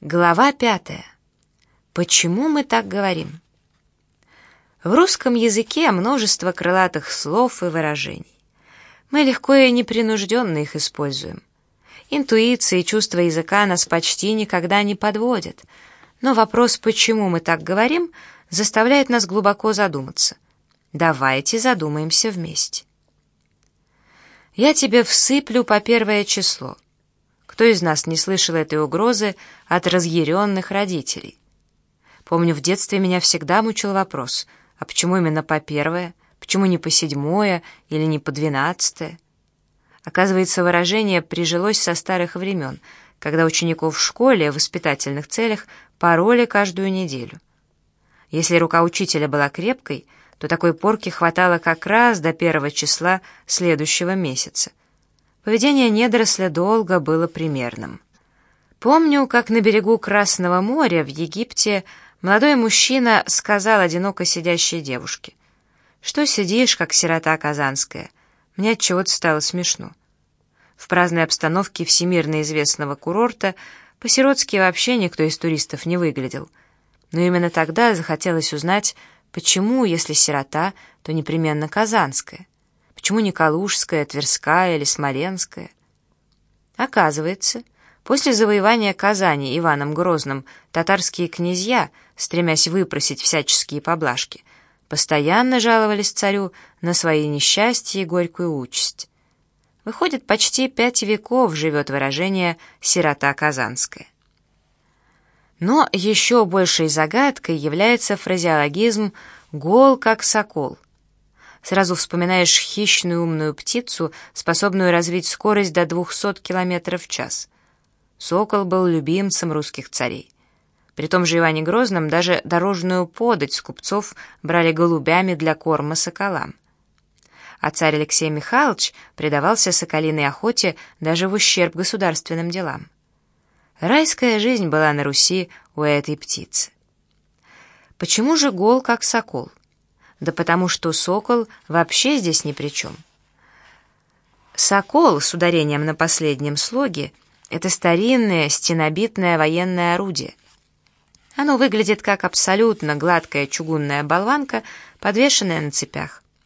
Глава пятая. Почему мы так говорим? В русском языке множество крылатых слов и выражений. Мы легко и непринужденно их используем. Интуиция и чувство языка нас почти никогда не подводят, но вопрос, почему мы так говорим, заставляет нас глубоко задуматься. Давайте задумаемся вместе. Я тебе всыплю по первое число — кто из нас не слышал этой угрозы от разъяренных родителей? Помню, в детстве меня всегда мучил вопрос, а почему именно по первое, почему не по седьмое или не по двенадцатое? Оказывается, выражение прижилось со старых времен, когда учеников в школе в воспитательных целях пороли каждую неделю. Если рука учителя была крепкой, то такой порки хватало как раз до первого числа следующего месяца. Поведение недоросля долго было примерным. Помню, как на берегу Красного моря в Египте молодой мужчина сказал одиноко сидящей девушке, «Что сидишь, как сирота казанская? Мне от чего-то стало смешно». В праздной обстановке всемирно известного курорта по-сиротски вообще никто из туристов не выглядел. Но именно тогда захотелось узнать, почему, если сирота, то непременно казанская. Почему не Калужская, Тверская или Смоленская? Оказывается, после завоевания Казани Иваном Грозным татарские князья, стремясь выпросить всяческие поблажки, постоянно жаловались царю на свои несчастья и горькую участь. Выходит, почти пять веков живет выражение «сирота казанская». Но еще большей загадкой является фразеологизм «гол как сокол», Сразу вспоминаешь хищную умную птицу, способную развить скорость до 200 км в час. Сокол был любимцем русских царей. При том же Иване Грозном даже дорожную подать с купцов брали голубями для корма соколам. А царь Алексей Михайлович предавался соколиной охоте даже в ущерб государственным делам. Райская жизнь была на Руси у этой птицы. Почему же гол как сокол? Да потому что сокол вообще здесь ни при чем. Сокол с ударением на последнем слоге — это старинное стенобитное военное орудие. Оно выглядит как абсолютно гладкая чугунная болванка, подвешенная на цепях.